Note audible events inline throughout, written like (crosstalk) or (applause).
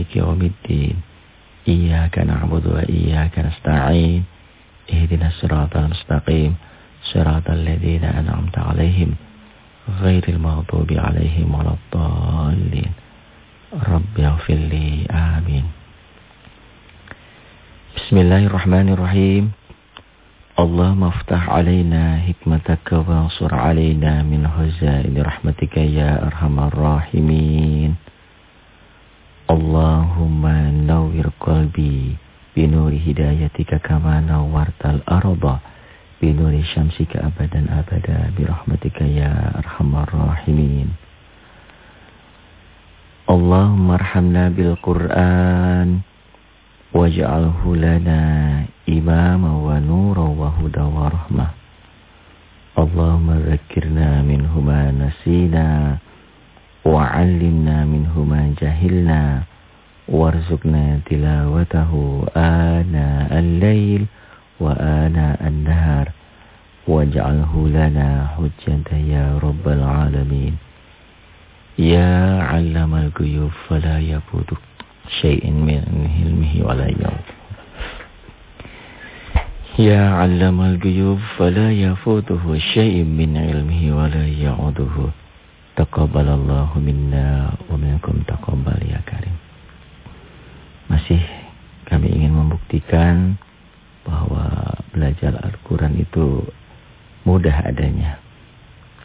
مالك يوم الدين. إياك نعبد وإياك نستعين. اهدنا الصراط المستقيم. صراط الذين أنعمت عليهم غير المغضوب عليهم ولا الضالين. رب اغفر لي. آمين. بسم الله الرحمن الرحيم. اللهم افتح علينا حكمتك وانصر علينا من خزائن رحمتك يا أرحم الراحمين. Allahumma nawwir qalbi binuri hidayatika kama nawwartal arda binuri syamsika abadan abada birahmatika ya arhamar rahimin. Allahumma arhamna bil Qur'an waj'alhu lana imama wa nura wa huda wa rahmah. Allahumma zakirna minhuma nasina wa'allimna minhuma jahilna وارزقنا تلاوته آناء الليل وآناء النهار. واجعله لنا حجة يا رب العالمين. يا علم الغيوب فلا يفوت شيء من علمه ولا يوم يا علم الغيوب فلا يفوته شيء من علمه ولا يعوده. Taqabbalallahu minna wa minkum taqabbal ya karim. Ingin membuktikan bahwa belajar Al-Quran itu mudah adanya.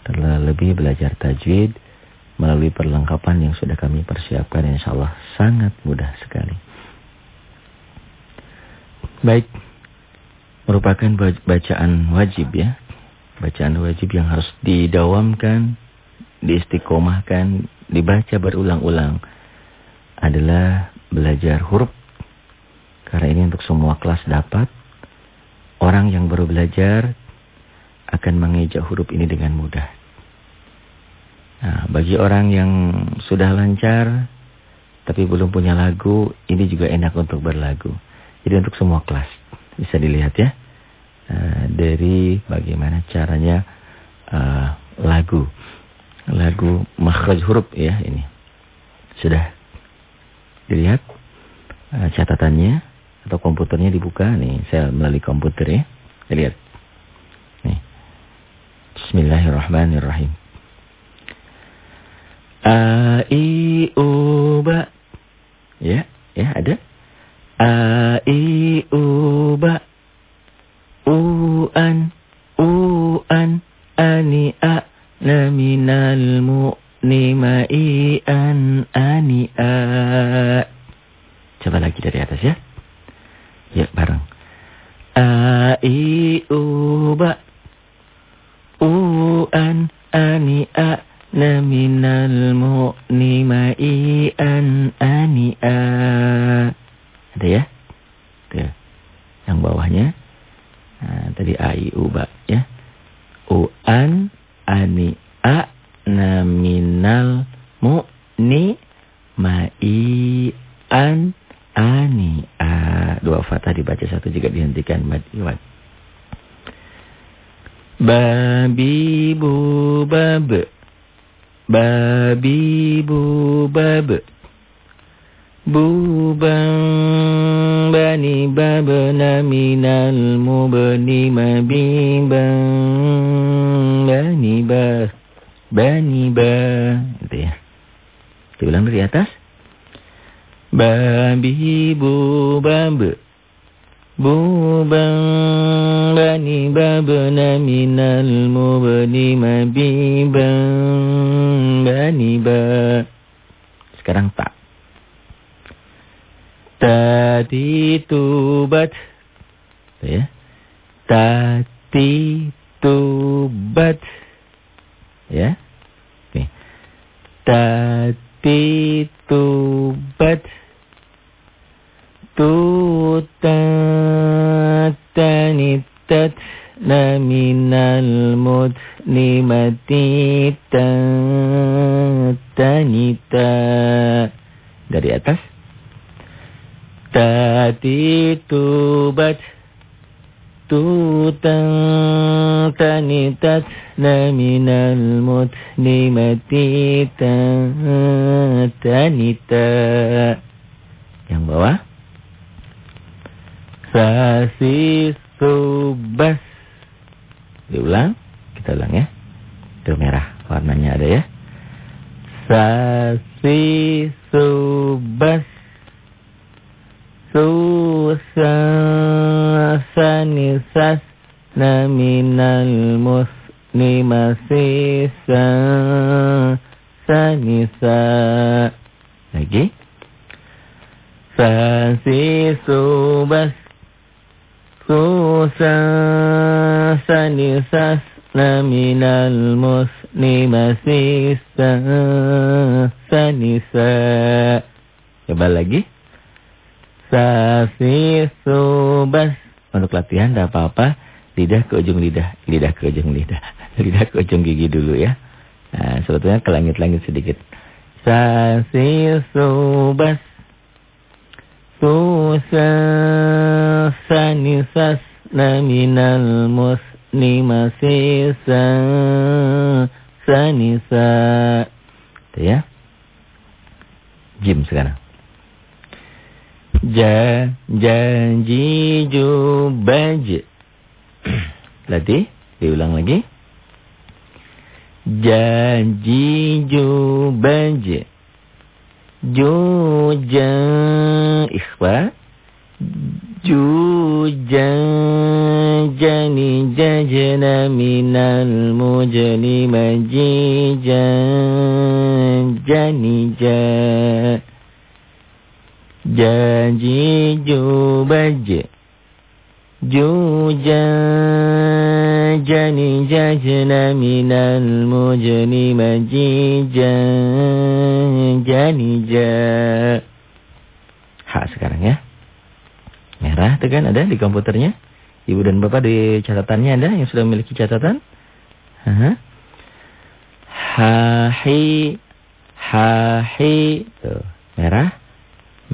Terlebih belajar tajwid melalui perlengkapan yang sudah kami persiapkan insya Allah sangat mudah sekali. Baik, merupakan bacaan wajib ya. Bacaan wajib yang harus didawamkan diistiqomahkan, dibaca berulang-ulang adalah belajar huruf. Karena ini untuk semua kelas dapat. Orang yang baru belajar akan mengejak huruf ini dengan mudah. Nah, bagi orang yang sudah lancar tapi belum punya lagu, ini juga enak untuk berlagu. Jadi untuk semua kelas bisa dilihat ya. Uh, dari bagaimana caranya uh, lagu lagu makhraj huruf ya ini. Sudah dilihat uh, catatannya atau komputernya dibuka nih. Saya melalui komputer ya. Lihat. Nih. Bismillahirrahmanirrahim. A i u ba. Ya, ya ada. A i u ba. U an u an ani a na minal mu'nimai an ani'a. Coba lagi dari atas ya. Ya, bareng. A, I, U, Ba. U, An, Ani'a. Na minal mu'nimai an ani'a. Ada ya? Tuh. Yang bawahnya. Nah, tadi A, I, U, Ba. Ya. U, An, ani a naminal ni mai an ani a dua fatah dibaca satu juga dihentikan mad iwat babi bu bab babi bu bab Bubang mabibang bani ba bani ba itu ya. Diulang dari atas. Babi bubab. Bubang bani babna minal mubni mabibang bani ba Sekarang tak Tadi tubat. Ya. Tadi tubat. Ya. Oke. Tadi tubat. Tutatanitat na minal mudnimati tatanita. Dari atas. Tati tubat tutang tanitat na minal mutnimati tanita. Yang bawah. Sasi subas. Diulang. Kita ulang ya. Itu merah. Warnanya ada ya. Sasi subas. Susasanisas naminal muslimasisa sanisa. Lagi. Sasi subas. Susasanisas naminal muslimasisa sanisa. Coba lagi. Sasi subas. Untuk latihan tidak apa-apa. Lidah ke ujung lidah. Lidah ke ujung lidah. (laughs) Lidah ke ujung gigi dulu ya. Nah, sebetulnya ke langit-langit sedikit. Sasi subas. Susasanisas naminal muslimasisa sanisa. Itu ya. Jim sekarang. Ja, jubaj. Latih, diulang lagi. Janji, jubaj. Juja, ikhwa. Juja, jani, jajana minal mujani majija. Jani. Janji jubaj Juja Jani jajna minal mujni majija Jani ja. Hak sekarang ya. Merah itu kan ada di komputernya. Ibu dan Bapak di catatannya ada yang sudah memiliki catatan. Ha Hahi Hahi. Tuh merah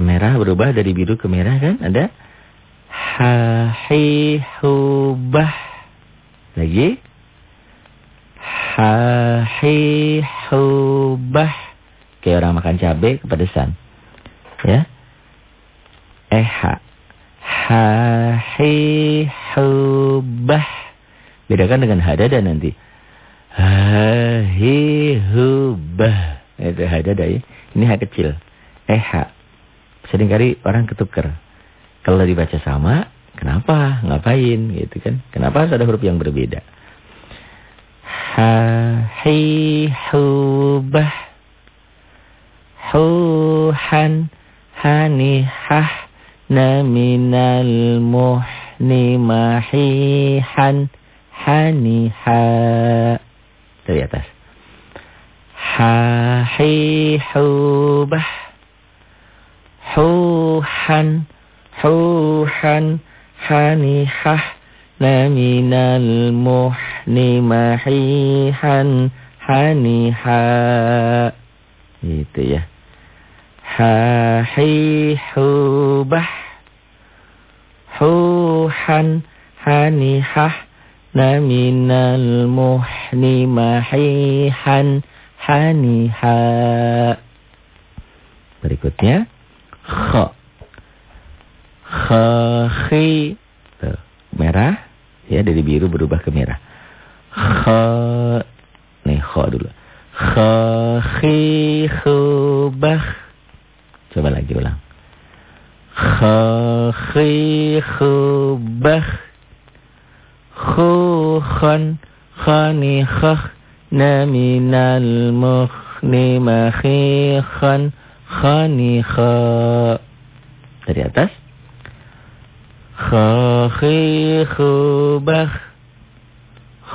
Merah berubah dari biru ke merah kan? Ada hahihubah. Lagi. Hahihubah. Kayak orang makan cabai kepedesan. Ya. Eha. Hahihubah. Bedakan dengan hadada nanti. Hahihubah. Itu hadada ya. Ini hak kecil. Eha. Seringkali orang ketukar. Kalau dibaca sama, kenapa? Ngapain? Gitu kan. Kenapa harus ada huruf yang berbeda? Ha, hi, hubah. Huhan, hanihah, naminal muhni mahihan, haniha. Dari atas. Ha, hi, hubah huhan huhan hanihah laminal muhni mahihan haniha itu ya. hahihubah huhan hanihah laminal muhni mahihan haniha berikutnya kha. Kha Tuh, merah ya dari biru berubah ke merah. Kha nih kha dulu. Kha khi khubah. Coba lagi ulang. Kha khi khubah. Khukhan khani khakh naminal mukhni makhikhan khanikha. Dari atas. Khakhibah.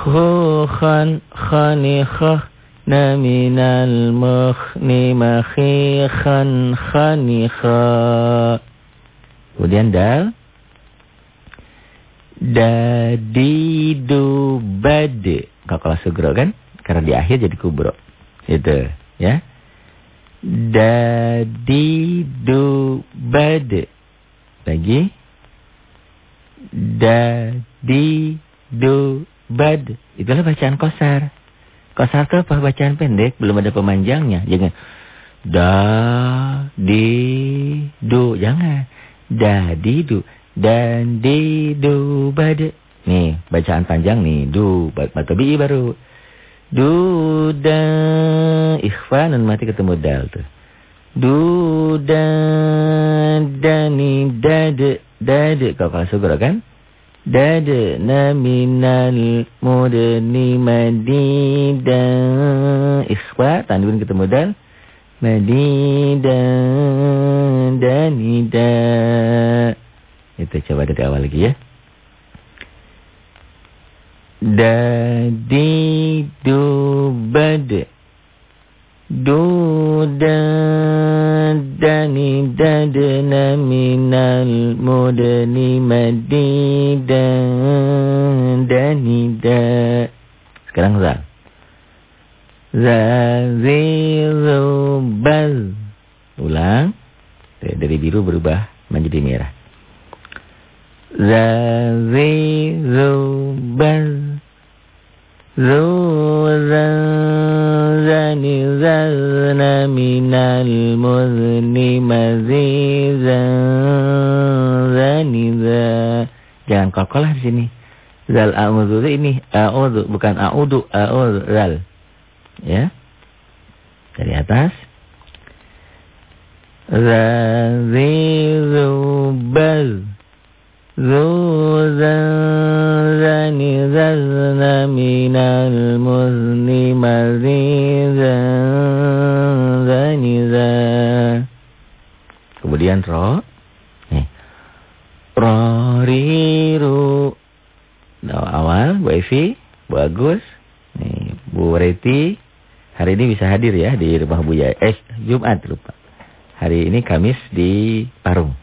Khukhan khanikhah. Naminal mukhni makhikhan khanikha. Kemudian dal. Dadidu. Kalau kelas sugro kan? Karena di akhir jadi kubro. Itu. Ya. Dadidu bad. Lagi. Dadidu bad. Itulah bacaan kosar. Kosar itu apa? Bacaan pendek. Belum ada pemanjangnya. Jangan. Da, di, do. Jangan. Dadidu. Dan didu bade. Nih, bacaan panjang nih. Du. Batu bi baru. Du da. Ikhfa dan mati ketemu dal tuh. Du da. Dani dade. Dade. Kau kalau sugra kan? Dadna minal mudni madida. Ikhfa. Tanduin ketemu dal. Madida. Danida. Itu coba dari awal lagi ya. Dadi dubad Dani dadna minal mudni madida danida Sekarang zal Zazilubal Ulang. Dari biru berubah menjadi merah. Zazilubal Zuzani zazna minal muzni mazizan zaniza. Jangan kokolah di sini. Zal a'udzu ini a'udzu bukan a'udzu a'udzu zal. Ya. Dari atas. Zazizubal. Ini bisa hadir ya di rumah Bu ya. Eh, Jumat lupa. Hari ini Kamis di Parung.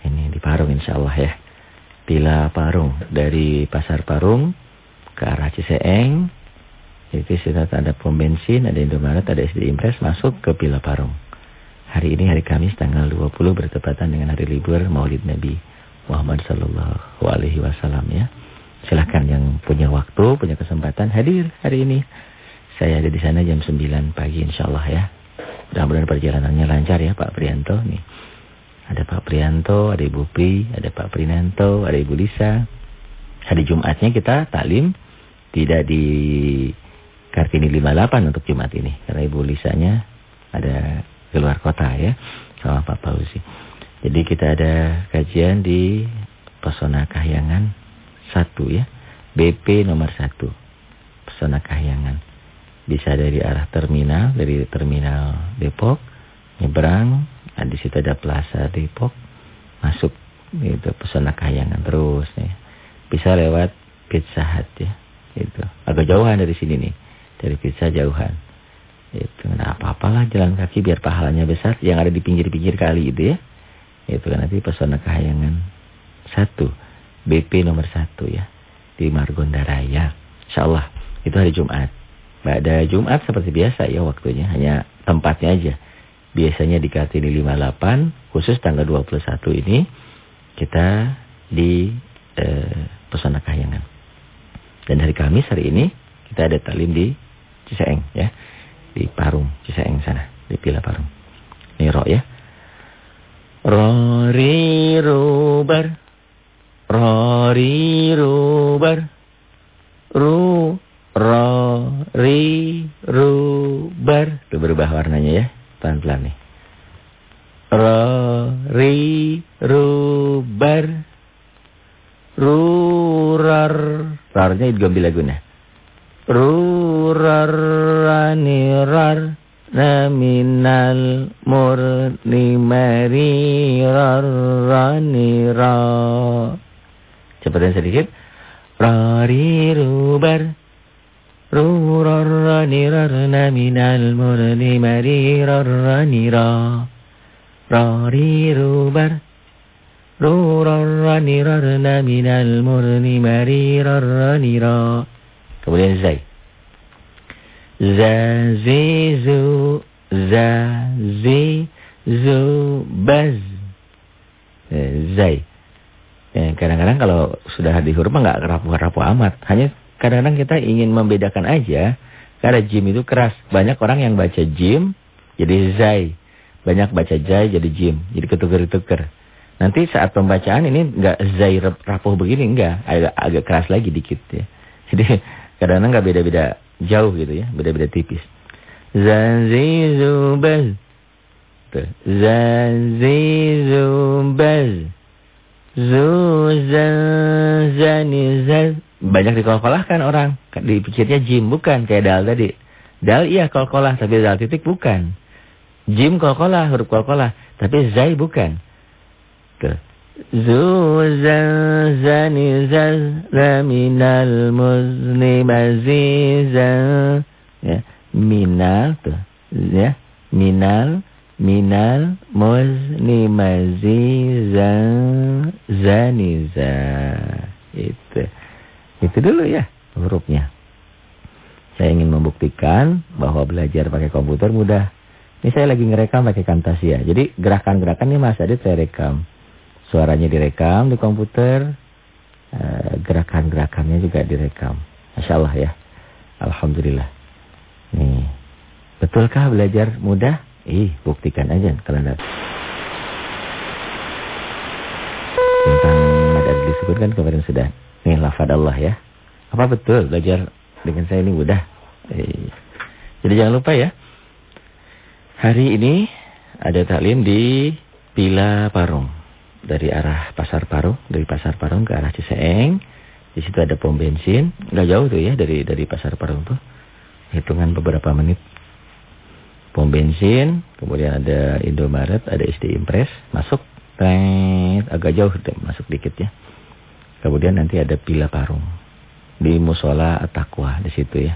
Ini di Parung insyaallah ya. Pila Parung dari Pasar Parung ke arah Ciseeng. Itu sudah ada pom bensin, ada Indomaret, ada SD Impres masuk ke Pila Parung. Hari ini hari Kamis tanggal 20 bertepatan dengan hari libur Maulid Nabi Muhammad sallallahu alaihi wasallam ya. Silahkan yang punya waktu, punya kesempatan hadir hari ini. Saya ada di sana jam 9 pagi insyaallah ya. Mudah-mudahan perjalanannya lancar ya Pak Prianto nih. Ada Pak Prianto, ada Ibu Pri, ada Pak Prinanto, ada Ibu Lisa. Hari Jumatnya kita taklim tidak di Kartini 58 untuk Jumat ini. Karena Ibu Lisanya ada keluar kota ya. Sama Pak Pausi. Jadi kita ada kajian di Pesona Kahyangan 1 ya. BP nomor 1. Pesona Kahyangan. Bisa dari arah terminal, dari terminal Depok, nyebrang, Nah, di situ ada Plaza Depok. Masuk itu pesona kayangan terus nih. Bisa lewat Pizza Hut ya. Itu. Agak jauhan dari sini nih. Dari pizza jauhan. Itu. Nah, apa-apalah jalan kaki biar pahalanya besar yang ada di pinggir-pinggir kali itu ya. Itu kan nanti pesona kayangan satu. BP nomor satu ya. Di Margonda Raya. Insyaallah itu hari Jumat. Pada Jumat seperti biasa ya waktunya. Hanya tempatnya aja. Biasanya di Kartini 58, khusus tanggal 21 ini, kita di eh, Pesona Kahyangan. Dan hari Kamis hari ini, kita ada talim di Ciseeng ya. Di Parung, Ciseeng sana. Di Pila Parung. Ini roh ya. Rori rubar. Rori rubar. Ru. Ro. Ri. Rubar. Itu berubah warnanya ya. Pelan-pelan nih. Ro, ri, ru, bar. Rurar. Rarnya idgham guna. Rurar, rani, rar. Naminal murni mari rar rani ra. Cepetan sedikit. Rari rubar. Rurarranirarna minal murni marirarranira Rarirubar Rurarranirarna minal murni marirarranira Kemudian zai. Zazizu Zazizu Baz. Zai. Kadang-kadang kalau sudah di huruf nggak rapuh-rapuh amat. Hanya Kadang-kadang kita ingin membedakan aja. Karena jim itu keras. Banyak orang yang baca jim jadi zai. Banyak baca jai jadi jim. Jadi ketuker-tuker. Nanti saat pembacaan ini enggak zai rapuh begini. Enggak. Agak, agak keras lagi dikit ya. (laughs) Jadi kadang-kadang enggak beda-beda jauh gitu ya. Beda-beda tipis. Zazizubaz. Zazizubaz. Zuzazanizaz. Banyak dikolkolahkan orang. Dipikirnya jim. Bukan. Kayak dal tadi. Dal iya kolkolah. Tapi dal titik bukan. Jim kolkolah. Huruf kolkolah. Tapi zai bukan. Tuh. Zuzazanizaz. Laminal muslimazizaz. Ya. Minal. Tuh. Ya. Minal minal muslimaziza zaniza itu itu dulu ya hurufnya. Saya ingin membuktikan bahwa belajar pakai komputer mudah. Ini saya lagi ngerekam pakai Camtasia. Jadi gerakan-gerakan ini Mas Adit saya rekam. Suaranya direkam di komputer eh, gerakan-gerakannya juga direkam. Masya Allah ya. Alhamdulillah. Nih betulkah belajar mudah? Ih, buktikan aja kalau. Tentang ada disebutkan kemarin sudah. Nih lafad Allah ya. Apa betul belajar dengan saya ini mudah? Eh. Jadi jangan lupa ya. Hari ini ada taklim di Pila Parung. Dari arah Pasar Parung, dari Pasar Parung ke arah Ciseeng. Di situ ada pom bensin, enggak jauh tuh ya dari dari Pasar Parung tuh. Hitungan beberapa menit pom bensin, kemudian ada Indomaret, ada SD Impres, masuk, agak jauh masuk dikit ya. Kemudian nanti ada Pila Parung di Musola Atakwa di situ ya.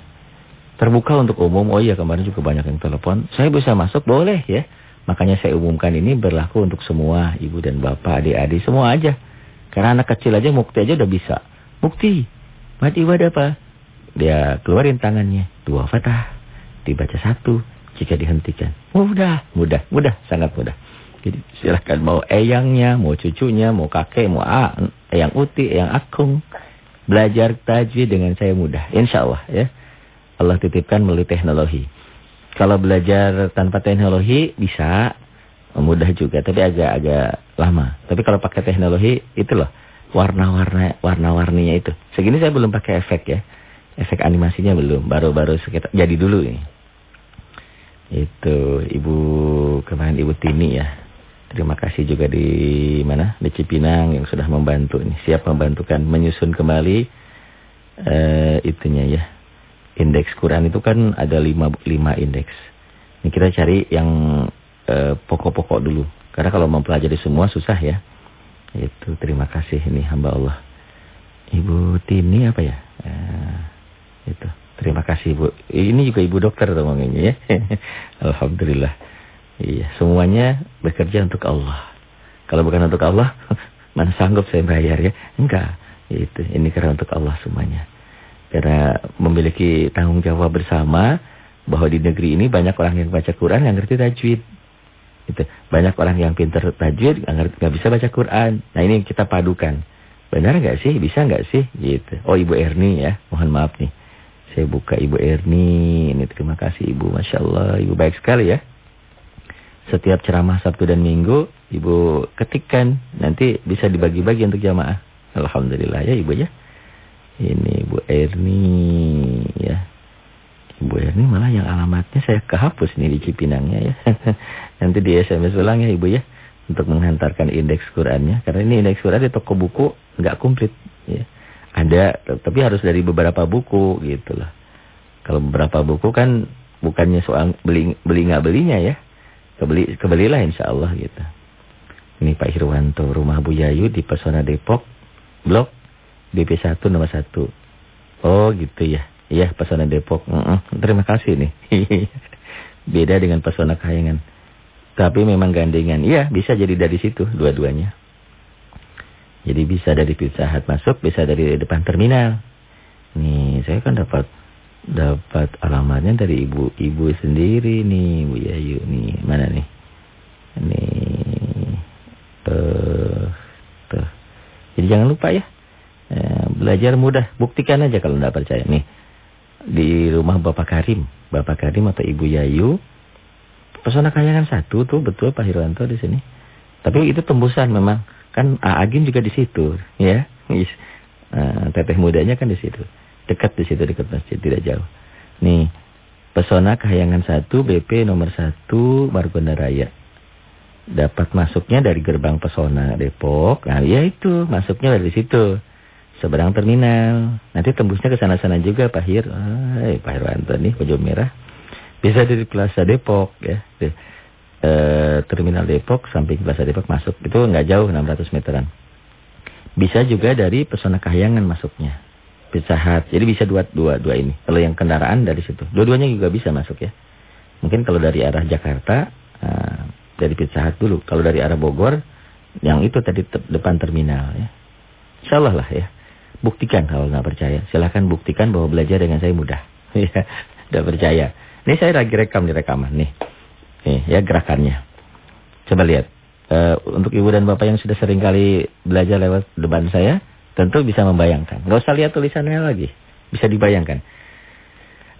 Terbuka untuk umum. Oh iya kemarin juga banyak yang telepon. Saya bisa masuk boleh ya. Makanya saya umumkan ini berlaku untuk semua ibu dan bapak, adik-adik semua aja. Karena anak kecil aja mukti aja udah bisa. Mukti. Mati ibadah apa? Dia keluarin tangannya. Dua fatah. Dibaca satu jika dihentikan. Mudah, mudah, mudah, sangat mudah. Jadi silahkan mau eyangnya, mau cucunya, mau kakek, mau a, eyang uti, eyang akung. Belajar tajwid dengan saya mudah. Insya Allah ya. Allah titipkan melalui teknologi. Kalau belajar tanpa teknologi bisa mudah juga, tapi agak-agak lama. Tapi kalau pakai teknologi itu loh warna-warna warna-warninya itu. Segini saya belum pakai efek ya. Efek animasinya belum, baru-baru sekitar jadi dulu ini. Itu Ibu kemarin Ibu Tini ya. Terima kasih juga di mana? Di Cipinang yang sudah membantu ini. Siap membantukan menyusun kembali uh, itunya ya. Indeks Quran itu kan ada lima, lima indeks. Ini kita cari yang eh, pokok-pokok dulu. Karena kalau mempelajari semua susah ya. Itu terima kasih ini hamba Allah. Ibu Tini apa ya? Uh, itu. Terima kasih Bu. Ini juga Ibu dokter ngomongnya ya. (laughs) Alhamdulillah. Iya, semuanya bekerja untuk Allah. Kalau bukan untuk Allah, (laughs) mana sanggup saya bayar ya? Enggak. Itu ini karena untuk Allah semuanya. Karena memiliki tanggung jawab bersama bahwa di negeri ini banyak orang yang baca Quran yang ngerti tajwid. Itu banyak orang yang pintar tajwid nggak bisa baca Quran. Nah, ini kita padukan. Benar nggak sih? Bisa nggak sih? Gitu. Oh, Ibu Erni ya. Mohon maaf nih. Saya buka Ibu Erni. Ini terima kasih Ibu. Masya Allah. Ibu baik sekali ya. Setiap ceramah Sabtu dan Minggu. Ibu ketikkan. Nanti bisa dibagi-bagi untuk jamaah. Alhamdulillah ya Ibu ya. Ini Ibu Erni ya. Ibu Erni malah yang alamatnya saya kehapus nih di Cipinangnya ya. (laughs) Nanti di SMS ulang ya Ibu ya. Untuk menghantarkan indeks Qurannya. Karena ini indeks Quran di toko buku nggak komplit ya. Ada, tapi harus dari beberapa buku gitu loh. Kalau beberapa buku kan bukannya soal beli beli nggak belinya ya. Kebeli kebelilah insya Allah gitu. Ini Pak Hirwanto, rumah Bu Yayu di Pesona Depok, blok BP1 nomor 1. Oh gitu ya. Iya, Pesona Depok. Mm -mm. Terima kasih nih. (laughs) Beda dengan Pesona Kayangan. Tapi memang gandengan. Iya, bisa jadi dari situ dua-duanya. Jadi bisa dari Pizza Hut masuk, bisa dari depan terminal. Nih, saya kan dapat dapat alamatnya dari ibu-ibu sendiri nih, Bu Yayu nih. Mana nih? Ini uh, tuh. Jadi jangan lupa ya. Eh, belajar mudah, buktikan aja kalau tidak percaya nih. Di rumah Bapak Karim, Bapak Karim atau Ibu Yayu Pesona kayangan satu tuh betul Pak Hirwanto di sini. Tapi itu tembusan memang. Kan Agim juga di situ, ya. (laughs) Uh, teteh mudanya kan di situ. Dekat di situ dekat masjid, tidak jauh. Nih, Pesona Kahayangan satu BP nomor satu Margonda Raya. Dapat masuknya dari gerbang Pesona Depok. Nah, ya itu, masuknya dari situ. Seberang terminal. Nanti tembusnya ke sana-sana juga Pak Hir. Ah, Pak Hirwanto nih, baju merah. Bisa dari Plaza Depok ya. Di, e, terminal Depok samping Plaza Depok masuk. Itu nggak jauh 600 meteran. Bisa juga dari Pesona Kahyangan masuknya. Pizza Hut. Jadi bisa dua dua dua ini. Kalau yang kendaraan dari situ. Dua-duanya juga bisa masuk ya. Mungkin kalau dari arah Jakarta uh, dari Pizza Hut dulu. Kalau dari arah Bogor yang itu tadi te depan terminal ya. Insyaallah lah ya. Buktikan kalau nggak percaya. Silahkan buktikan bahwa belajar dengan saya mudah. (laughs) Ya, percaya. Ini saya lagi rekam di rekaman nih. Nih ya gerakannya. Coba lihat. Uh, untuk ibu dan bapak yang sudah sering kali belajar lewat depan saya, tentu bisa membayangkan. Gak usah lihat tulisannya lagi. Bisa dibayangkan.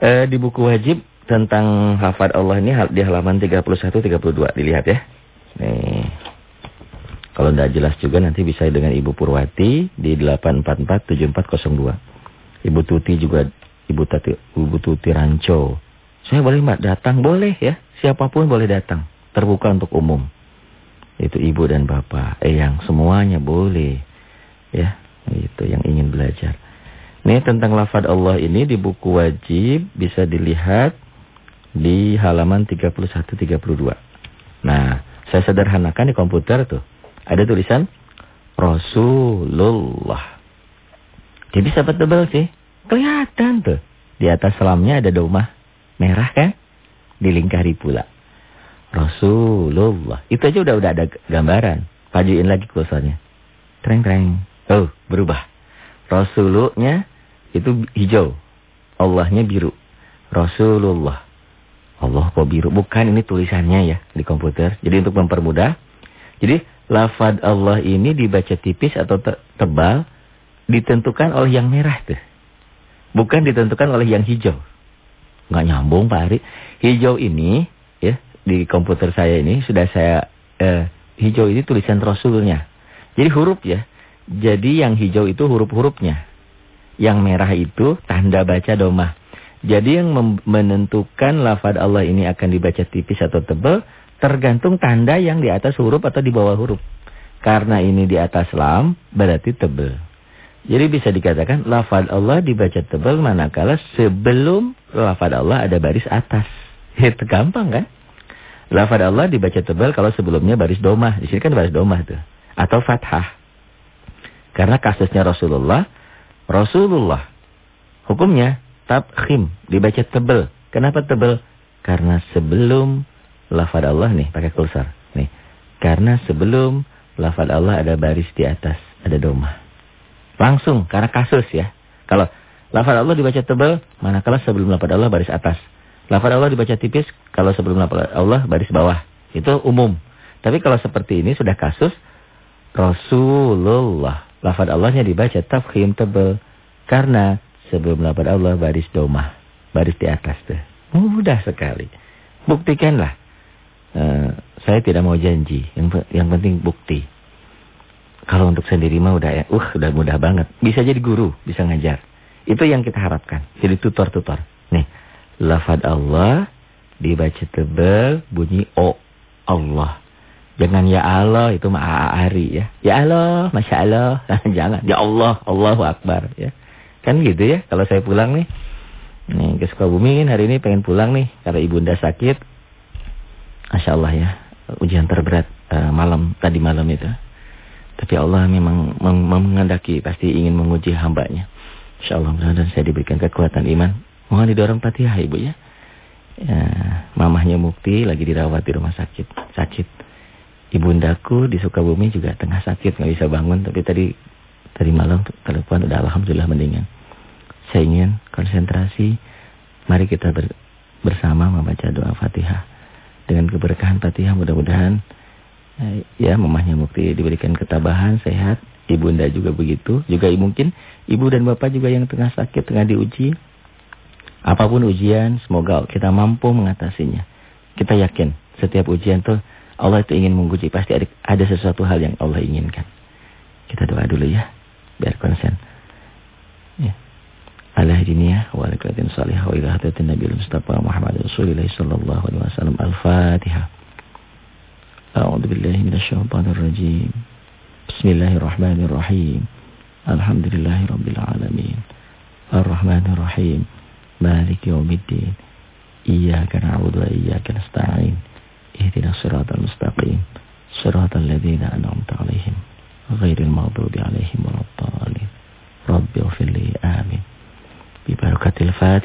Uh, di buku wajib tentang hafad Allah ini di halaman 31-32. Dilihat ya. Nih. Kalau tidak jelas juga nanti bisa dengan Ibu Purwati di 844-7402. Ibu Tuti juga, Ibu Tati, Ibu Tuti Ranco saya boleh mbak datang? Boleh ya. Siapa pun boleh datang. Terbuka untuk umum. Itu ibu dan bapak. Eh yang semuanya boleh. Ya. Itu yang ingin belajar. Ini tentang lafad Allah ini di buku wajib bisa dilihat di halaman 31-32. Nah, saya sederhanakan di komputer tuh. Ada tulisan Rasulullah. Jadi sahabat tebal sih. Kelihatan tuh. Di atas selamnya ada domah Merah kan? Dilingkari pula. Rasulullah. Itu aja udah udah ada gambaran. Pajuin lagi kursornya. Treng-treng. Oh, berubah. Rasulullah itu hijau. Allahnya biru. Rasulullah. Allah kok biru? Bukan ini tulisannya ya di komputer. Jadi untuk mempermudah. Jadi lafad Allah ini dibaca tipis atau te tebal ditentukan oleh yang merah tuh. Bukan ditentukan oleh yang hijau. Nggak nyambung Pak Ari. Hijau ini ya di komputer saya ini sudah saya eh, hijau ini tulisan Rasulnya. Jadi huruf ya. Jadi yang hijau itu huruf-hurufnya. Yang merah itu tanda baca domah. Jadi yang menentukan lafad Allah ini akan dibaca tipis atau tebal tergantung tanda yang di atas huruf atau di bawah huruf. Karena ini di atas lam berarti tebal. Jadi bisa dikatakan lafad Allah dibaca tebal manakala sebelum lafad Allah ada baris atas. (laughs) Itu gampang kan? Lafad Allah dibaca tebal kalau sebelumnya baris domah. Di sini kan baris domah tuh. Atau fathah. Karena kasusnya Rasulullah. Rasulullah. Hukumnya tabkhim. Dibaca tebal. Kenapa tebal? Karena sebelum lafad Allah nih pakai kursor. Nih. Karena sebelum lafad Allah ada baris di atas. Ada domah. Langsung karena kasus ya. Kalau lafaz Allah dibaca tebal, manakala sebelum lafaz Allah baris atas. Lafaz Allah dibaca tipis, kalau sebelum lafaz Allah baris bawah. Itu umum. Tapi kalau seperti ini sudah kasus Rasulullah. Lafaz Allahnya dibaca tafkhim tebal karena sebelum lafaz Allah baris domah, baris di atas tuh. Mudah sekali. Buktikanlah. Uh, saya tidak mau janji, yang yang penting bukti. Kalau untuk sendiri mah udah ya, uh, udah mudah banget. Bisa jadi guru, bisa ngajar. Itu yang kita harapkan. Jadi tutor-tutor. Nih, lafad Allah dibaca tebal bunyi O Allah. Jangan ya Allah itu mah hari ya. Ya Allah, Masya Allah. (laughs) Jangan. Ya Allah, Allahu Akbar ya. Kan gitu ya. Kalau saya pulang nih. Nih ke Sukabumi kan hari ini pengen pulang nih. Karena ibunda sakit. Masya Allah ya. Ujian terberat uh, malam tadi malam itu. Tapi Allah memang menghendaki pasti ingin menguji hambanya. InsyaAllah dan saya diberikan kekuatan iman. Mohon didorong fatihah ibu ya. ya. Mamahnya Mukti lagi dirawat di rumah sakit. Sakit. Ibundaku di Sukabumi juga tengah sakit. nggak bisa bangun. Tapi tadi tadi malam telepon udah Alhamdulillah mendingan. Saya ingin konsentrasi. Mari kita ber, bersama membaca doa fatihah. Dengan keberkahan fatihah mudah-mudahan ya mamahnya Mukti diberikan ketabahan, sehat, ibunda juga begitu, juga mungkin ibu dan bapak juga yang tengah sakit, tengah diuji. Apa pun ujian, semoga kita mampu mengatasinya. Kita yakin Setiap ujian tuh Allah itu ingin menguji. Pasti ada, ada sesuatu hal yang Allah inginkan. Kita doa dulu ya. Biar konsen. Ya. Ala dunia wa ala kalatin salihah wa ila hadatin Nabi Mustafa Muhammad Rasulullah sallallahu alaihi wasallam. Al-Fatihah. A'udzu billahi minasyaitonir rajim. Bismillahirrahmanirrahim. Alhamdulillahirabbil alamin. Ar-Rahmanir Rahim. Maliki yaumiddin. Iyyaka na'budu wa iyyaka nasta'in.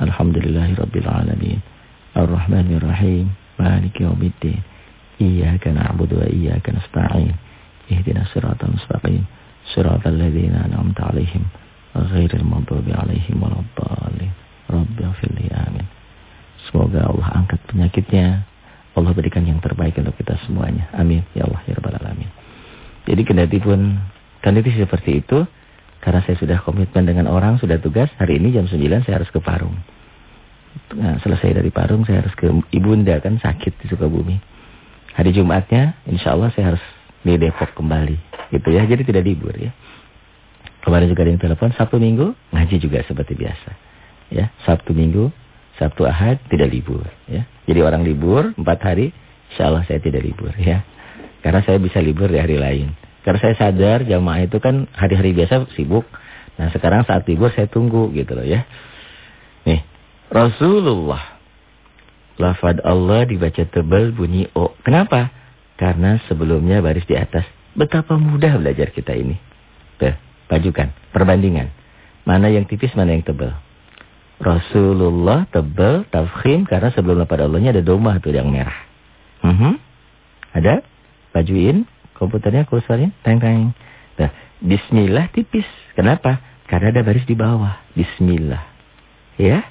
Alhamdulillahirrabbilalamin. Ar-Rahmanirrahim. Maliki yaumiddin. Iyaka na'budu wa iyaka nasta'in. Ihdinas siratal mustaqim. al-ladhina na'amta alihim ghairil maghdubi 'alaihim waladdallin. Rabbi ighfirli amin. Semoga Allah angkat penyakitnya. Allah berikan yang terbaik untuk kita semuanya. Amin ya Allah ya Rabbil alamin. Jadi kendati pun kendati seperti itu karena saya sudah komitmen dengan orang, sudah tugas, hari ini jam 9 saya harus ke Parung. Nah, selesai dari Parung, saya harus ke Ibunda, kan sakit di Sukabumi. Hari Jumatnya, insya Allah saya harus di Depok kembali. Gitu ya, jadi tidak libur ya. Kemarin juga ada yang telepon, Sabtu Minggu, ngaji juga seperti biasa. Ya, Sabtu Minggu, Sabtu Ahad tidak libur ya. Jadi orang libur empat hari, insya Allah saya tidak libur ya. Karena saya bisa libur di hari lain. Karena saya sadar jamaah itu kan hari-hari biasa sibuk. Nah sekarang saat libur saya tunggu gitu loh ya. Nih, Rasulullah. Lafad Allah dibaca tebal bunyi O. Kenapa? Karena sebelumnya baris di atas. Betapa mudah belajar kita ini. Tuh, pajukan, perbandingan. Mana yang tipis, mana yang tebal. Rasulullah tebal tafkhim karena sebelum pada Allahnya ada domah tuh yang merah. Mhm. -huh. Ada? Bajuin komputernya kursornya teng teng. Nah, bismillah tipis. Kenapa? Karena ada baris di bawah. Bismillah. Ya?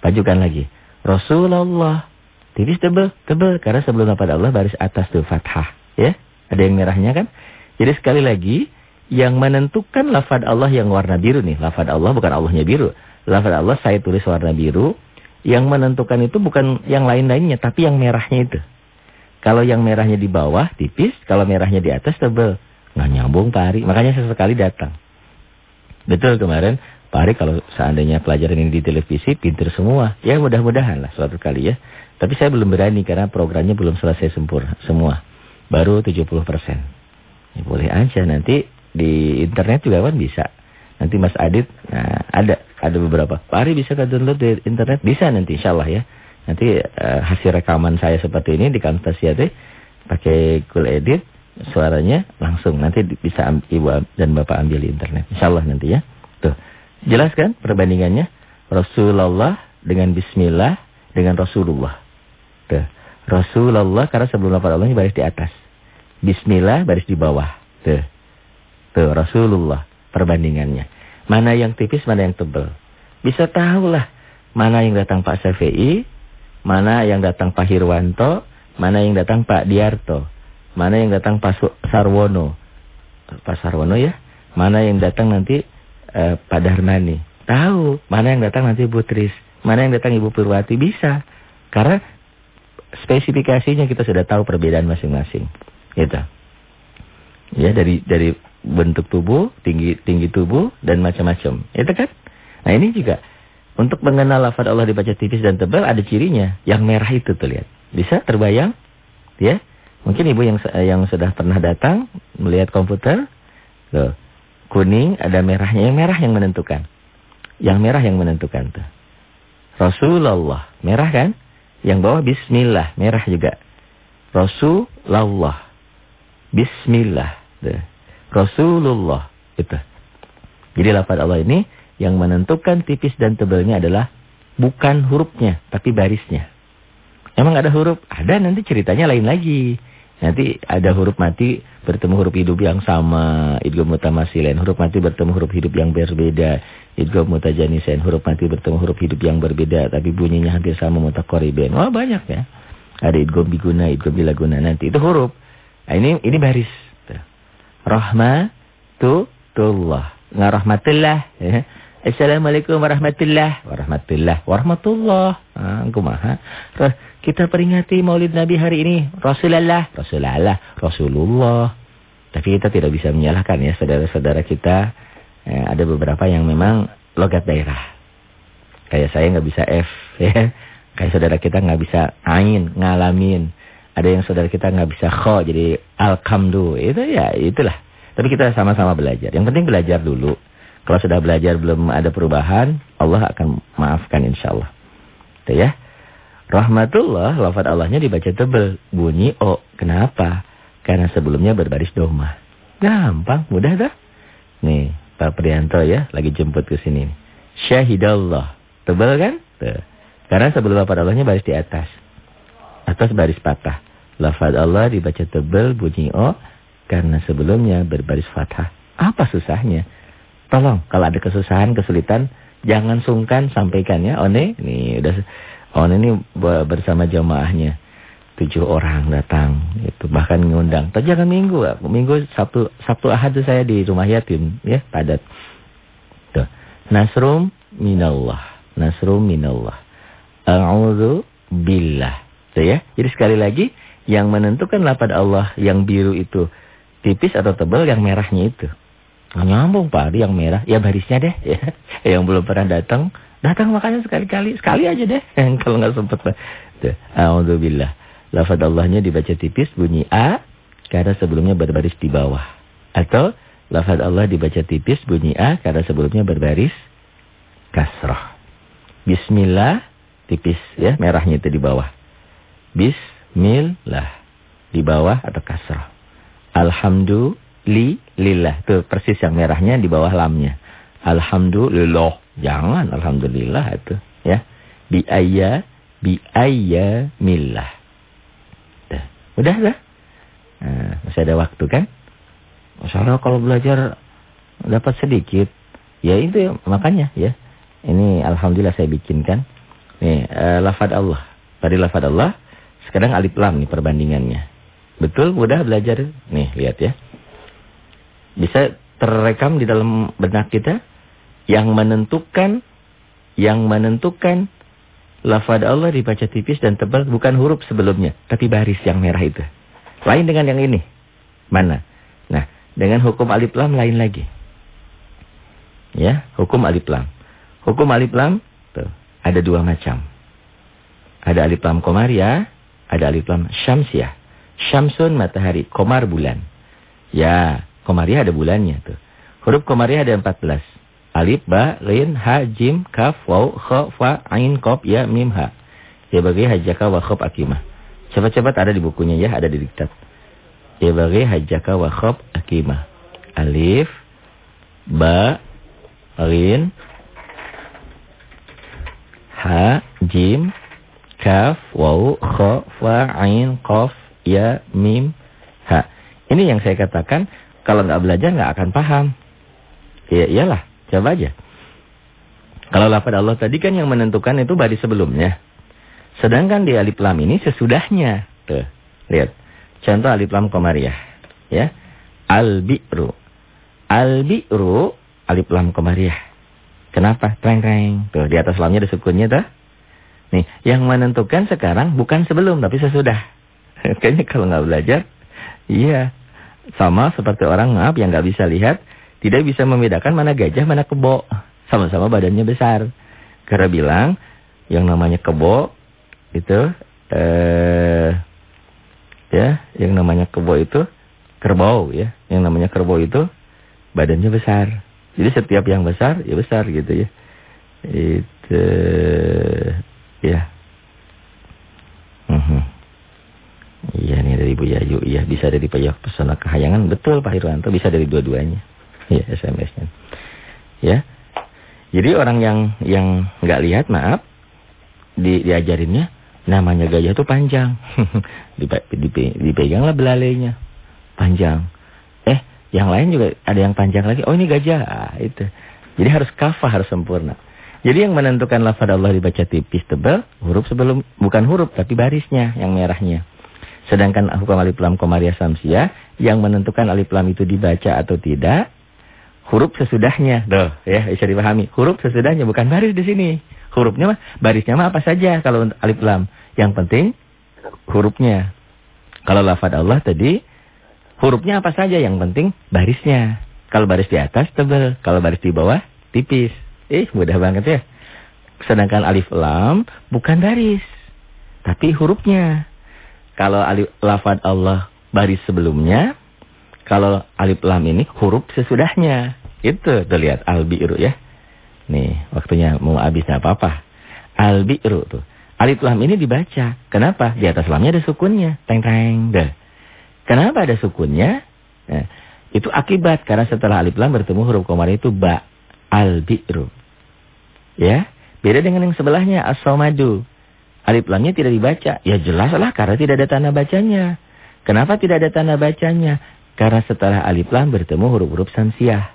Pajukan lagi. Rasulullah tipis tebal, tebal karena sebelum pada Allah baris atas tuh fathah, ya? Ada yang merahnya kan? Jadi sekali lagi yang menentukan lafad Allah yang warna biru nih, lafad Allah bukan Allahnya biru. Lafaz Allah saya tulis warna biru. Yang menentukan itu bukan yang lain-lainnya, tapi yang merahnya itu. Kalau yang merahnya di bawah, tipis. Kalau merahnya di atas, tebel. Nggak nyambung Pak Ari. Makanya sesekali datang. Betul kemarin, Pak Ari kalau seandainya pelajaran ini di televisi, pinter semua. Ya mudah-mudahan lah suatu kali ya. Tapi saya belum berani karena programnya belum selesai sempurna semua. Baru 70%. Ya, boleh aja nanti di internet juga kan bisa. Nanti Mas Adit, nah ada ada beberapa. Pak Ari bisa kan download di internet? Bisa nanti insya Allah ya. Nanti uh, hasil rekaman saya seperti ini di kantor Siate pakai Cool Edit suaranya langsung nanti bisa Ibu dan Bapak ambil di internet. Insya Allah nanti ya. Tuh. Jelas kan perbandingannya? Rasulullah dengan Bismillah dengan Rasulullah. Tuh. Rasulullah karena sebelum lafaz Allahnya baris di atas. Bismillah baris di bawah. Tuh. Tuh Rasulullah perbandingannya. Mana yang tipis, mana yang tebal. Bisa tahulah mana yang datang Pak Syafi'i, mana yang datang Pak Hirwanto, mana yang datang Pak Diarto, mana yang datang Pak Sarwono. Pak Sarwono ya, mana yang datang nanti uh, Pak Darmani. Tahu, mana yang datang nanti Ibu Tris, mana yang datang Ibu Purwati bisa. Karena spesifikasinya kita sudah tahu perbedaan masing-masing. Gitu. Ya dari dari bentuk tubuh, tinggi tinggi tubuh dan macam-macam. Itu kan? Nah, ini juga untuk mengenal lafaz Allah dibaca tipis dan tebal ada cirinya. Yang merah itu tuh lihat. Bisa terbayang? Ya. Mungkin ibu yang yang sudah pernah datang melihat komputer, loh, kuning ada merahnya. Yang merah yang menentukan. Yang merah yang menentukan tuh. Rasulullah, merah kan? Yang bawah bismillah, merah juga. Rasulullah. Bismillah. Tuh. Rasulullah. Itu. Jadi lafaz Allah ini yang menentukan tipis dan tebalnya adalah bukan hurufnya, tapi barisnya. Emang ada huruf? Ada nanti ceritanya lain lagi. Nanti ada huruf mati bertemu huruf hidup yang sama, idgham mutamasilen. Huruf mati bertemu huruf hidup yang berbeda, idgham mutajanisen. Huruf mati bertemu huruf hidup yang berbeda tapi bunyinya hampir sama mutaqariben. Wah, banyak ya. Ada idgham biguna, idgham bilaguna nanti. Itu huruf. Nah, ini ini baris. Rahmatullah. Nggak rahmatullah. Ya. Assalamualaikum warahmatullah warahmatullah warahmatullah. Ah, kumaha? Kita peringati Maulid Nabi hari ini Rasulullah, Rasulullah, Rasulullah. Tapi kita tidak bisa menyalahkan ya saudara-saudara kita. Eh, ada beberapa yang memang logat daerah. Kayak saya nggak bisa F (laughs) ya. Kayak saudara kita nggak bisa ain, ngalamin. Ada yang saudara kita nggak bisa kho jadi alkamdu. Itu ya itulah. Tapi kita sama-sama belajar. Yang penting belajar dulu. Kalau sudah belajar belum ada perubahan, Allah akan maafkan insya Allah. Itu ya. Rahmatullah, lafad Allahnya dibaca tebel. Bunyi O. Kenapa? Karena sebelumnya berbaris doma. Gampang, mudah dah. Nih, Pak Prianto ya, lagi jemput ke sini. Syahidallah. Tebel kan? Tuh. Karena sebelum lafad Allahnya baris di atas. Atas baris patah. Lafad Allah dibaca tebel, bunyi O. Karena sebelumnya berbaris fathah. Apa susahnya? Tolong kalau ada kesusahan, kesulitan, jangan sungkan sampaikan ya. One, nih udah One ini bersama jamaahnya. Tujuh orang datang, itu bahkan ngundang. Tapi jangan minggu, minggu Sabtu Sabtu Ahad itu saya di rumah yatim, ya padat. Tuh. Nasrum minallah, nasrum minallah. A'udzu billah. Tuh ya. Jadi sekali lagi yang menentukan lapad Allah yang biru itu tipis atau tebal, yang merahnya itu. Nggak nyambung Pak Adi yang merah. Ya barisnya deh. Ya. (laughs) Yang belum pernah datang. Datang makanya sekali-kali. Sekali aja deh. (laughs) Kalau nggak sempat. Alhamdulillah. Lafad Allahnya dibaca tipis bunyi A. Karena sebelumnya berbaris di bawah. Atau lafad Allah dibaca tipis bunyi A. Karena sebelumnya berbaris kasrah. Bismillah tipis ya. Merahnya itu di bawah. Bismillah. Di bawah atau kasrah. Alhamdulillah li lillah. Itu persis yang merahnya di bawah lamnya. Alhamdulillah. Jangan alhamdulillah itu ya. Bi ayya bi ayya millah. Dah. Udah dah. Nah, masih ada waktu kan? Masalah kalau belajar dapat sedikit. Ya itu ya, makanya ya. Ini alhamdulillah saya bikinkan. Nih, uh, lafad Allah. Tadi lafad Allah, sekarang alif lam nih perbandingannya. Betul mudah belajar? Nih, lihat ya bisa terekam di dalam benak kita yang menentukan yang menentukan lafaz Allah dibaca tipis dan tebal bukan huruf sebelumnya tapi baris yang merah itu. Lain dengan yang ini. Mana? Nah, dengan hukum alif lam lain lagi. Ya, hukum alif lam. Hukum alif lam tuh ada dua macam. Ada alif lam komariah, ada alif lam syamsiah. Syamsun matahari, komar bulan. Ya, Komariah ada bulannya tuh. Huruf Komariah ada 14. Alif, Ba, Rin, Ha, Jim, Kaf, Waw, Kha, Fa, Ain, Kop, Ya, Mim, Ha. Ya bagi hajaka wa khop akimah. Cepat-cepat ada di bukunya ya, ada di diktat. Ya bagi hajaka wa khop akimah. Alif, Ba, Rin, Ha, Jim, Kaf, Waw, Kha, Fa, Ain, Kof, Ya, Mim, Ha. Ini yang saya katakan kalau nggak belajar nggak akan paham. Ya iyalah, coba aja. Kalau lafaz Allah tadi kan yang menentukan itu baris sebelumnya. Sedangkan di alif lam ini sesudahnya. Tuh, lihat. Contoh alif lam komariah. Ya. Al-bi'ru. Al-bi'ru alif lam komariah. Kenapa? Treng-treng. Tuh, di atas lamnya ada sukunnya tuh. Nih, yang menentukan sekarang bukan sebelum tapi sesudah. (laughs) Kayaknya kalau nggak belajar, iya. Sama seperti orang maaf yang nggak bisa lihat, tidak bisa membedakan mana gajah, mana kebo. Sama-sama badannya besar. Karena bilang, yang namanya kebo, itu, eh, ya, yang namanya kebo itu, kerbau ya. Yang namanya kerbau itu, badannya besar. Jadi setiap yang besar, ya besar gitu ya. Itu, ya. Uh -huh. Iya nih dari Bu Yayu, iya bisa dari Pak Yok Pesona Kehayangan, betul Pak Irwanto bisa dari dua-duanya. Iya SMS-nya. Ya. Jadi orang yang yang nggak lihat, maaf, di, diajarinnya Namanya gajah itu panjang. (laughs) Dipeganglah belalainya. Panjang. Eh, yang lain juga ada yang panjang lagi. Oh ini gajah. Ah, itu. Jadi harus kafah, harus sempurna. Jadi yang menentukan lafad Allah dibaca tipis tebal, huruf sebelum bukan huruf tapi barisnya yang merahnya. Sedangkan hukum alif lam komariah samsia yang menentukan alif lam itu dibaca atau tidak huruf sesudahnya. Doh, ya bisa dipahami. Huruf sesudahnya bukan baris di sini. Hurufnya mah barisnya mah apa saja kalau untuk alif lam. Yang penting hurufnya. Kalau lafaz Allah tadi hurufnya apa saja yang penting barisnya. Kalau baris di atas tebal, kalau baris di bawah tipis. Eh, mudah banget ya. Sedangkan alif lam bukan baris, tapi hurufnya. Kalau alif lafaz Allah baris sebelumnya, kalau alif lam ini huruf sesudahnya. Itu tuh lihat al-bi'ru ya. Nih, waktunya mau habis apa-apa. Al-bi'ru tuh. Alif lam ini dibaca. Kenapa? Di atas lamnya ada sukunnya. Teng-teng. Dah. Kenapa ada sukunnya? Nah, itu akibat karena setelah alif lam bertemu huruf komar itu ba. Al-bi'ru. Ya. Beda dengan yang sebelahnya as-somadu. Alif lamnya tidak dibaca. Ya jelaslah karena tidak ada tanda bacanya. Kenapa tidak ada tanda bacanya? Karena setelah alif lam bertemu huruf-huruf samsiah.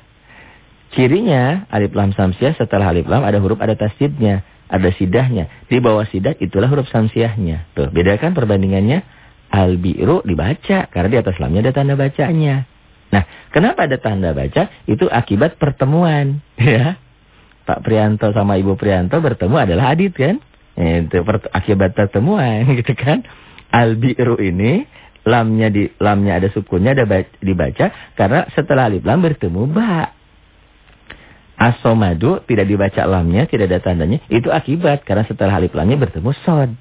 Cirinya alif lam samsiah setelah alif lam ada huruf ada tasdidnya, ada sidahnya. Di bawah sidah itulah huruf samsiahnya. Tuh, bedakan perbandingannya al-bi'ru dibaca karena di atas lamnya ada tanda bacanya. Nah, kenapa ada tanda baca? Itu akibat pertemuan, (laughs) ya. Pak Prianto sama Ibu Prianto bertemu adalah adit kan? Itu akibat pertemuan (laughs) gitu kan. Al-bi'ru ini lamnya di lamnya ada sukunnya ada dibaca karena setelah alif lam bertemu ba. Asomadu tidak dibaca lamnya, tidak ada tandanya, itu akibat karena setelah alif lamnya bertemu sod.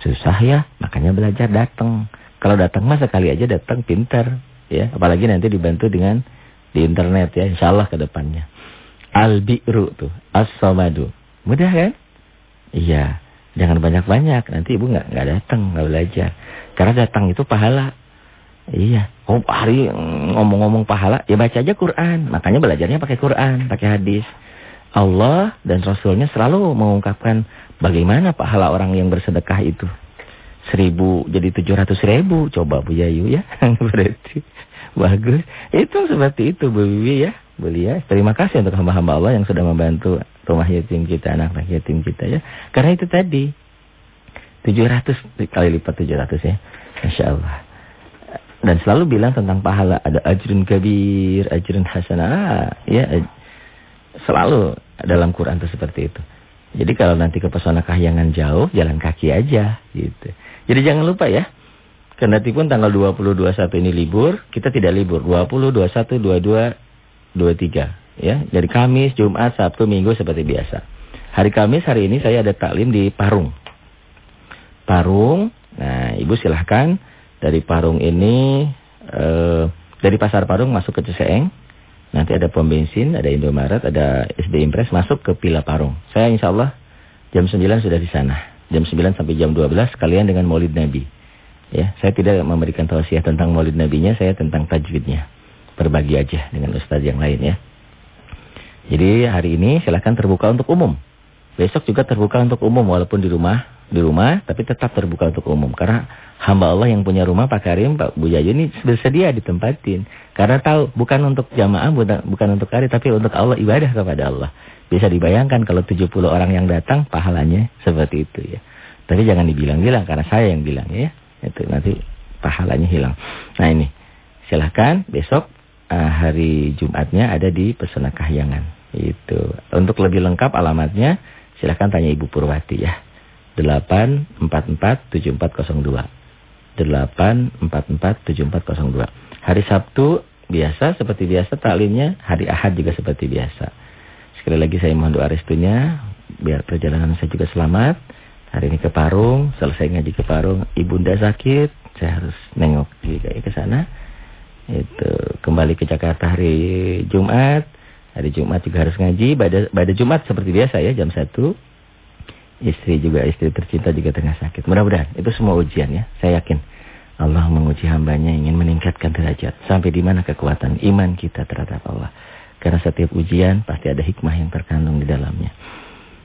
Susah ya, makanya belajar datang. Kalau datang mah sekali aja datang pintar, ya. Apalagi nanti dibantu dengan di internet ya, insyaallah ke depannya. Al-bi'ru tuh, as-somadu. Mudah kan? Iya. Jangan banyak-banyak, nanti ibu nggak nggak datang, nggak belajar. Karena datang itu pahala. Iya. Oh, hari ngomong-ngomong pahala, ya baca aja Quran. Makanya belajarnya pakai Quran, pakai hadis. Allah dan Rasulnya selalu mengungkapkan bagaimana pahala orang yang bersedekah itu. Seribu jadi tujuh ratus ribu. Coba Bu Yayu ya. (laughs) Berarti bagus. Itu seperti itu Bu Bibi ya. Belia. Terima kasih untuk hamba-hamba Allah yang sudah membantu rumah yatim kita, anak-anak yatim kita ya. Karena itu tadi 700 kali lipat 700 ya. Masya Allah. Dan selalu bilang tentang pahala. Ada ajrun kabir, ajrun hasanah. Ya, selalu dalam Quran itu seperti itu. Jadi kalau nanti ke pesona kahyangan jauh, jalan kaki aja. gitu. Jadi jangan lupa ya. Kendati pun tanggal 20, 21 ini libur, kita tidak libur. 20, 21, 22, 23. Ya, Jadi Kamis, Jumat, Sabtu, Minggu seperti biasa. Hari Kamis hari ini saya ada taklim di Parung. Parung. Nah, Ibu silahkan dari Parung ini eh, dari Pasar Parung masuk ke Ciseeng. Nanti ada pom bensin, ada Indomaret, ada SB Impres masuk ke Pila Parung. Saya insya Allah jam 9 sudah di sana. Jam 9 sampai jam 12 kalian dengan Maulid Nabi. Ya, saya tidak memberikan tausiah tentang Maulid Nabinya, saya tentang tajwidnya. Berbagi aja dengan ustaz yang lain ya. Jadi hari ini silahkan terbuka untuk umum. Besok juga terbuka untuk umum walaupun di rumah di rumah tapi tetap terbuka untuk umum. Karena hamba Allah yang punya rumah Pak Karim Pak Bu Yayu ini bersedia ditempatin. Karena tahu bukan untuk jamaah bukan untuk kari tapi untuk Allah ibadah kepada Allah. Bisa dibayangkan kalau 70 orang yang datang pahalanya seperti itu ya. Tapi jangan dibilang-bilang karena saya yang bilang ya. Itu nanti pahalanya hilang. Nah ini. Silahkan besok uh, hari Jumatnya ada di Pesona Kahyangan itu untuk lebih lengkap alamatnya silahkan tanya Ibu Purwati ya 8447402. 8447402. Hari Sabtu biasa seperti biasa taklimnya, hari Ahad juga seperti biasa. Sekali lagi saya mohon doa restunya biar perjalanan saya juga selamat. Hari ini ke Parung, selesai ngaji ke Parung, ibunda sakit, saya harus nengok juga ke sana. Itu kembali ke Jakarta hari Jumat. Hari Jumat juga harus ngaji, pada pada Jumat seperti biasa ya jam 1 istri juga istri tercinta juga tengah sakit. Mudah-mudahan itu semua ujian ya. Saya yakin Allah menguji hambanya ingin meningkatkan derajat. Sampai di mana kekuatan iman kita terhadap Allah. Karena setiap ujian pasti ada hikmah yang terkandung di dalamnya.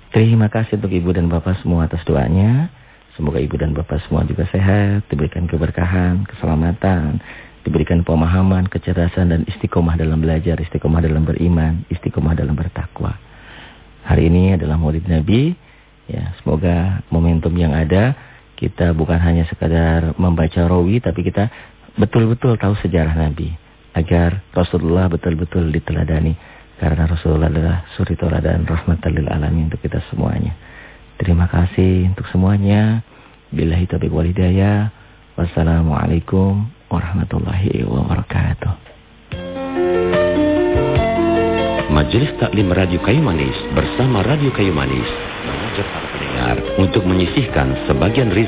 Terima kasih untuk ibu dan bapak semua atas doanya. Semoga ibu dan bapak semua juga sehat, diberikan keberkahan, keselamatan, diberikan pemahaman, kecerdasan dan istiqomah dalam belajar, istiqomah dalam beriman, istiqomah dalam bertakwa. Hari ini adalah Maulid Nabi. Ya, semoga momentum yang ada kita bukan hanya sekadar membaca rawi tapi kita betul-betul tahu sejarah Nabi agar Rasulullah betul-betul diteladani karena Rasulullah adalah suri teladan rahmatan lil alamin untuk kita semuanya. Terima kasih untuk semuanya. Billahi taufiq wal hidayah. Wassalamualaikum warahmatullahi wabarakatuh. Majelis Taklim Radio Kayu Manis bersama Radio Kayu Manis mengajak para pendengar untuk menyisihkan sebagian rizki